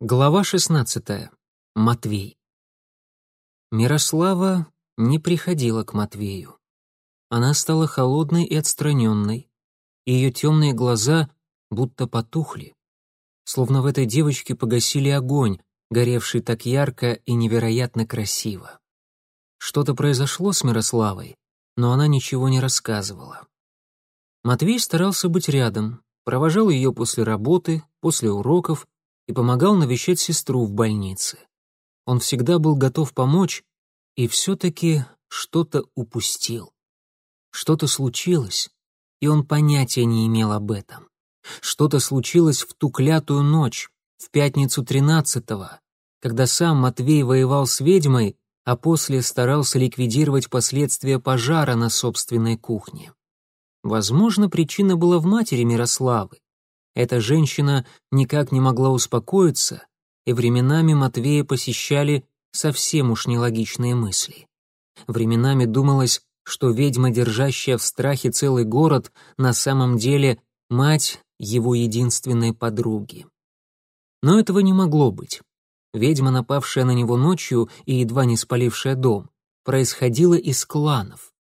Глава 16. Матвей. Мирослава не приходила к Матвею. Она стала холодной и отстраненной, ее темные глаза будто потухли. Словно в этой девочке погасили огонь, горевший так ярко и невероятно красиво. Что-то произошло с Мирославой, но она ничего не рассказывала. Матвей старался быть рядом, провожал ее после работы, после уроков, и помогал навещать сестру в больнице. Он всегда был готов помочь, и все-таки что-то упустил. Что-то случилось, и он понятия не имел об этом. Что-то случилось в ту клятую ночь, в пятницу тринадцатого, когда сам Матвей воевал с ведьмой, а после старался ликвидировать последствия пожара на собственной кухне. Возможно, причина была в матери Мирославы, эта женщина никак не могла успокоиться, и временами Матвея посещали совсем уж нелогичные мысли. Временами думалось, что ведьма, держащая в страхе целый город, на самом деле мать его единственной подруги. Но этого не могло быть. Ведьма, напавшая на него ночью и едва не спалившая дом, происходила из кланов.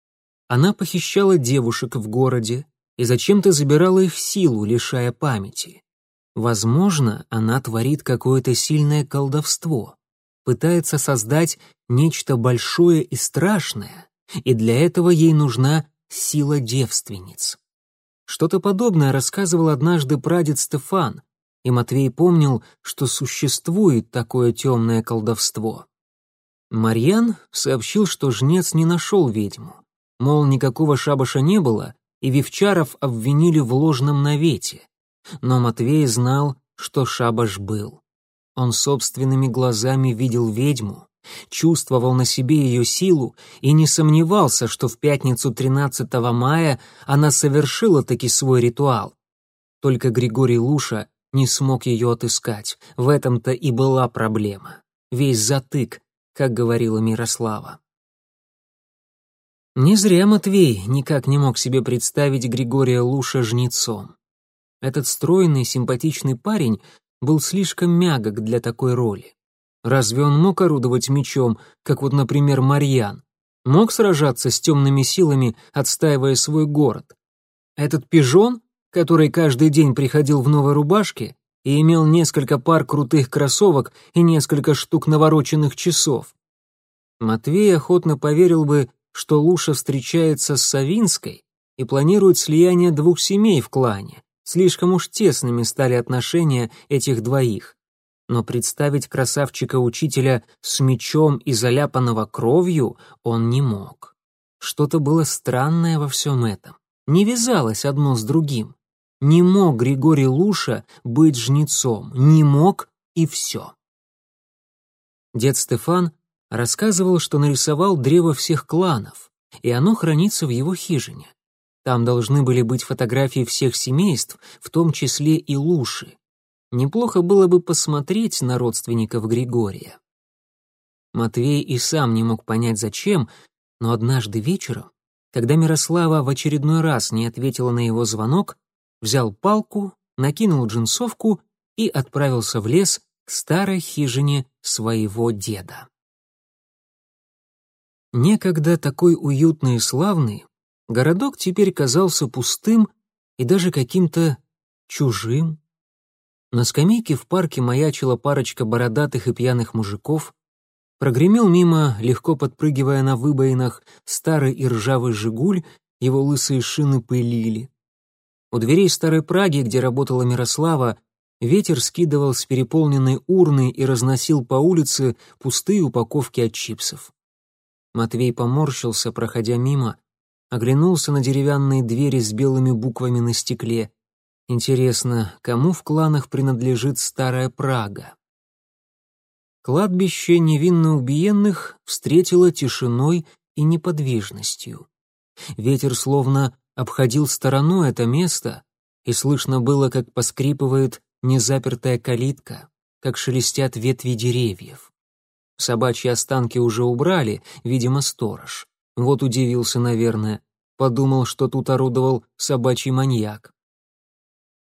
Она похищала девушек в городе, и зачем-то забирала их силу, лишая памяти. Возможно, она творит какое-то сильное колдовство, пытается создать нечто большое и страшное, и для этого ей нужна сила девственниц. Что-то подобное рассказывал однажды прадед Стефан, и Матвей помнил, что существует такое темное колдовство. Марьян сообщил, что жнец не нашел ведьму, мол, никакого шабаша не было, и Вивчаров обвинили в ложном навете. Но Матвей знал, что шабаш был. Он собственными глазами видел ведьму, чувствовал на себе ее силу и не сомневался, что в пятницу 13 мая она совершила таки свой ритуал. Только Григорий Луша не смог ее отыскать, в этом-то и была проблема. Весь затык, как говорила Мирослава. Не зря Матвей никак не мог себе представить Григория Луша жнецом. Этот стройный, симпатичный парень был слишком мягок для такой роли. Разве он мог орудовать мечом, как вот, например, Марьян? Мог сражаться с темными силами, отстаивая свой город? Этот пижон, который каждый день приходил в новой рубашке и имел несколько пар крутых кроссовок и несколько штук навороченных часов? Матвей охотно поверил бы, что Луша встречается с Савинской и планирует слияние двух семей в клане. Слишком уж тесными стали отношения этих двоих. Но представить красавчика-учителя с мечом и заляпанного кровью он не мог. Что-то было странное во всем этом. Не вязалось одно с другим. Не мог Григорий Луша быть жнецом. Не мог и все. Дед Стефан рассказывал, что нарисовал древо всех кланов, и оно хранится в его хижине. Там должны были быть фотографии всех семейств, в том числе и Луши. Неплохо было бы посмотреть на родственников Григория. Матвей и сам не мог понять, зачем, но однажды вечером, когда Мирослава в очередной раз не ответила на его звонок, взял палку, накинул джинсовку и отправился в лес к старой хижине своего деда. Некогда такой уютный и славный, городок теперь казался пустым и даже каким-то чужим. На скамейке в парке маячила парочка бородатых и пьяных мужиков, прогремел мимо, легко подпрыгивая на выбоинах, старый и ржавый «Жигуль», его лысые шины пылили. У дверей старой Праги, где работала Мирослава, ветер скидывал с переполненной урны и разносил по улице пустые упаковки от чипсов. Матвей поморщился, проходя мимо, оглянулся на деревянные двери с белыми буквами на стекле. Интересно, кому в кланах принадлежит старая Прага? Кладбище невинно убиенных встретило тишиной и неподвижностью. Ветер словно обходил стороной это место, и слышно было, как поскрипывает незапертая калитка, как шелестят ветви деревьев. Собачьи останки уже убрали, видимо, сторож. Вот удивился, наверное. Подумал, что тут орудовал собачий маньяк.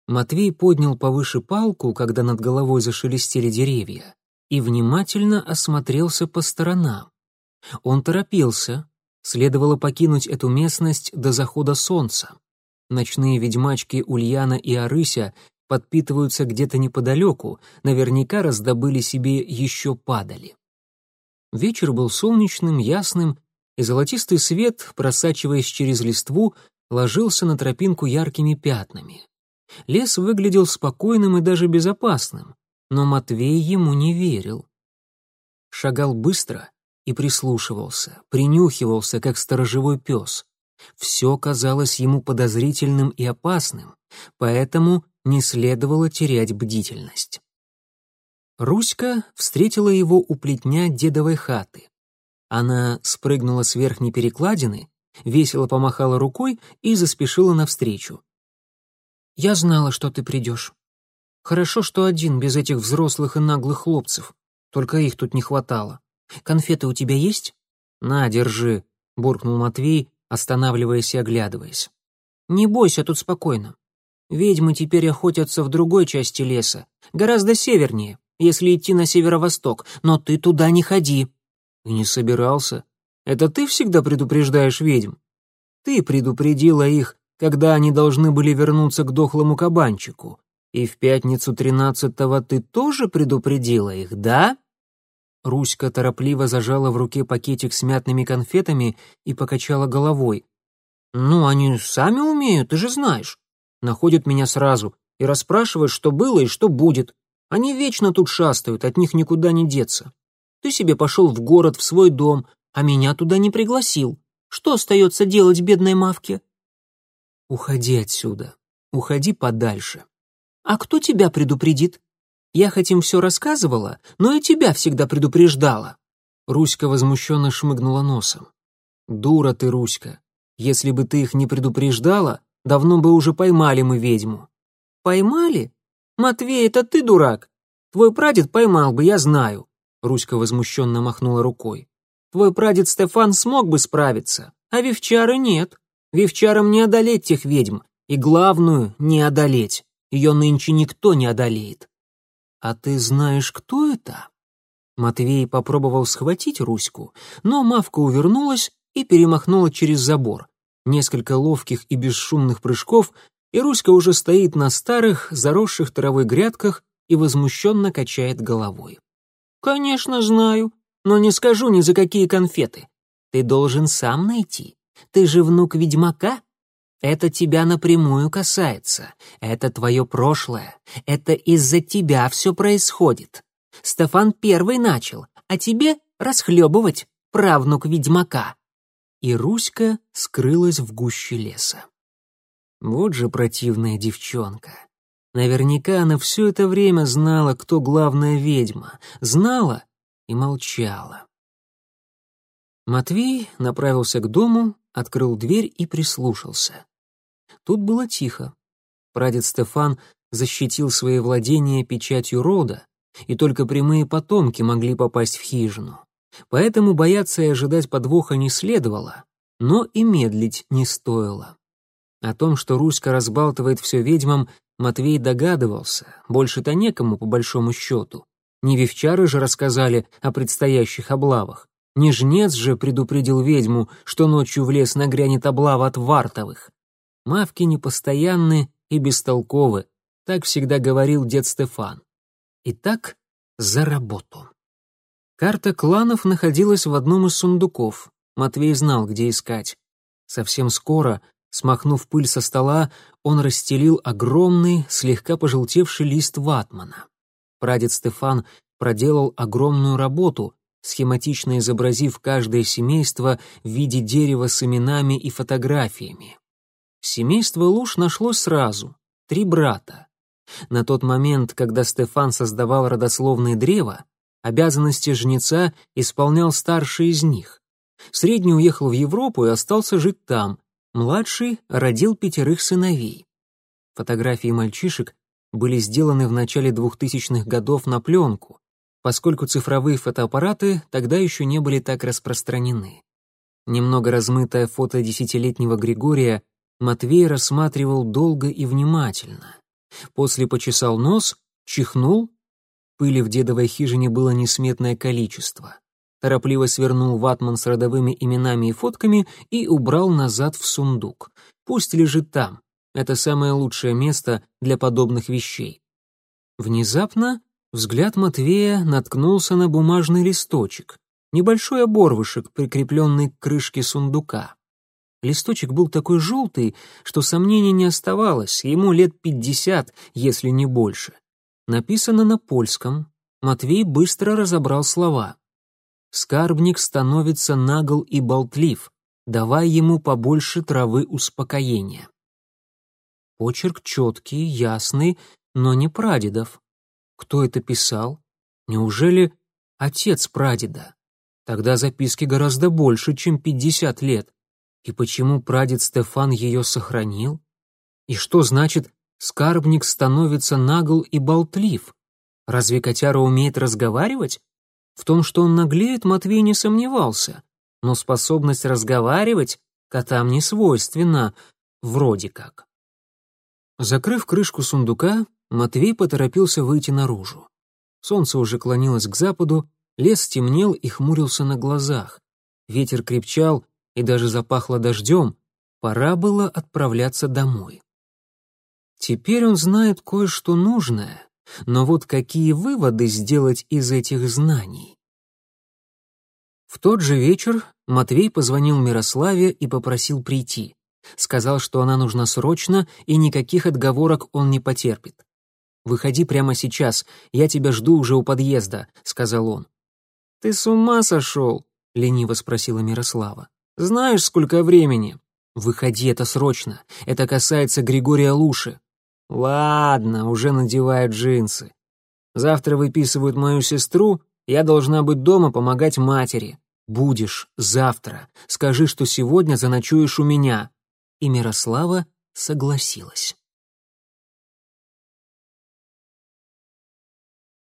Матвей поднял повыше палку, когда над головой зашелестели деревья, и внимательно осмотрелся по сторонам. Он торопился, следовало покинуть эту местность до захода солнца. Ночные ведьмачки Ульяна и Арыся подпитываются где-то неподалеку, наверняка раздобыли себе еще падали. Вечер был солнечным, ясным, и золотистый свет, просачиваясь через листву, ложился на тропинку яркими пятнами. Лес выглядел спокойным и даже безопасным, но Матвей ему не верил. Шагал быстро и прислушивался, принюхивался, как сторожевой пес. Все казалось ему подозрительным и опасным, поэтому не следовало терять бдительность. Руська встретила его у плетня дедовой хаты. Она спрыгнула с верхней перекладины, весело помахала рукой и заспешила навстречу. «Я знала, что ты придешь. Хорошо, что один, без этих взрослых и наглых хлопцев. Только их тут не хватало. Конфеты у тебя есть?» «На, держи», — буркнул Матвей, останавливаясь и оглядываясь. «Не бойся, тут спокойно. Ведьмы теперь охотятся в другой части леса, гораздо севернее, если идти на северо-восток, но ты туда не ходи». «И не собирался. Это ты всегда предупреждаешь ведьм?» «Ты предупредила их, когда они должны были вернуться к дохлому кабанчику. И в пятницу тринадцатого ты тоже предупредила их, да?» Руська торопливо зажала в руке пакетик с мятными конфетами и покачала головой. «Ну, они сами умеют, ты же знаешь. Находят меня сразу и расспрашивают, что было и что будет. Они вечно тут шастают, от них никуда не деться. Ты себе пошел в город, в свой дом, а меня туда не пригласил. Что остается делать бедной мавке?» «Уходи отсюда. Уходи подальше». «А кто тебя предупредит? Я хоть им все рассказывала, но и тебя всегда предупреждала». Руська возмущенно шмыгнула носом. «Дура ты, Руська. Если бы ты их не предупреждала, давно бы уже поймали мы ведьму». «Поймали? Матвей, это ты дурак. Твой прадед поймал бы, я знаю». Руська возмущенно махнула рукой. «Твой прадед Стефан смог бы справиться, а Вивчары нет. Вивчарам не одолеть тех ведьм, и главную — не одолеть. Ее нынче никто не одолеет. «А ты знаешь, кто это?» Матвей попробовал схватить Руську, но Мавка увернулась и перемахнула через забор. Несколько ловких и бесшумных прыжков, и Руська уже стоит на старых, заросших травой грядках и возмущенно качает головой. «Конечно знаю, но не скажу ни за какие конфеты. Ты должен сам найти. Ты же внук ведьмака, это тебя напрямую касается. Это твое прошлое. Это из-за тебя все происходит. Стефан первый начал, а тебе расхлебывать, правнук ведьмака». И Руська скрылась в гуще леса. Вот же противная девчонка. Наверняка она все это время знала, кто главная ведьма. Знала и молчала. Матвей направился к дому, открыл дверь и прислушался. Тут было тихо. Прадед Стефан защитил свои владения печатью рода, и только прямые потомки могли попасть в хижину. Поэтому бояться и ожидать подвоха не следовало, но и медлить не стоило. О том, что Руська разбалтывает все ведьмам, Матвей догадывался, больше-то некому, по большому счету. Не вивчары же рассказали о предстоящих облавах. Не жнец же предупредил ведьму, что ночью в лес нагрянет облава от вартовых. Мавки непостоянны и бестолковы, так всегда говорил дед Стефан. Итак, за работу. Карта кланов находилась в одном из сундуков. Матвей знал, где искать. Совсем скоро, смахнув пыль со стола, он расстелил огромный, слегка пожелтевший лист ватмана. Прадед Стефан проделал огромную работу, схематично изобразив каждое семейство в виде дерева с именами и фотографиями. Семейство Луж нашлось сразу, три брата. На тот момент, когда Стефан создавал родословное древо, обязанности жнеца исполнял старший из них. Средний уехал в Европу и остался жить там, младший родил пятерых сыновей. Фотографии мальчишек были сделаны в начале 2000-х годов на пленку, поскольку цифровые фотоаппараты тогда еще не были так распространены. Немного размытое фото десятилетнего Григория Матвей рассматривал долго и внимательно. После почесал нос, чихнул. Пыли в дедовой хижине было несметное количество. Торопливо свернул ватман с родовыми именами и фотками и убрал назад в сундук. Пусть лежит там. Это самое лучшее место для подобных вещей. Внезапно взгляд Матвея наткнулся на бумажный листочек, небольшой оборвышек, прикрепленный к крышке сундука. Листочек был такой желтый, что сомнений не оставалось, ему лет пятьдесят, если не больше. Написано на польском. Матвей быстро разобрал слова. «Скарбник становится нагл и болтлив, давай ему побольше травы успокоения». Почерк четкий, ясный, но не прадедов. Кто это писал? Неужели отец прадеда? Тогда записки гораздо больше, чем пятьдесят лет. И почему прадед Стефан ее сохранил? И что значит «скарбник становится нагл и болтлив»? Разве котяра умеет разговаривать? В том, что он наглеет, Матвей не сомневался. Но способность разговаривать котам не свойственна, вроде как. Закрыв крышку сундука, Матвей поторопился выйти наружу. Солнце уже клонилось к западу, лес темнел и хмурился на глазах. Ветер крепчал, и даже запахло дождем, пора было отправляться домой. Теперь он знает кое-что нужное, но вот какие выводы сделать из этих знаний? В тот же вечер Матвей позвонил Мирославе и попросил прийти. Сказал, что она нужна срочно, и никаких отговорок он не потерпит. «Выходи прямо сейчас, я тебя жду уже у подъезда», — сказал он. «Ты с ума сошел?» — лениво спросила Мирослава. Знаешь, сколько времени? Выходи, это срочно. Это касается Григория Луши. Ладно, уже надеваю джинсы. Завтра выписывают мою сестру, я должна быть дома помогать матери. Будешь завтра. Скажи, что сегодня заночуешь у меня. И Мирослава согласилась.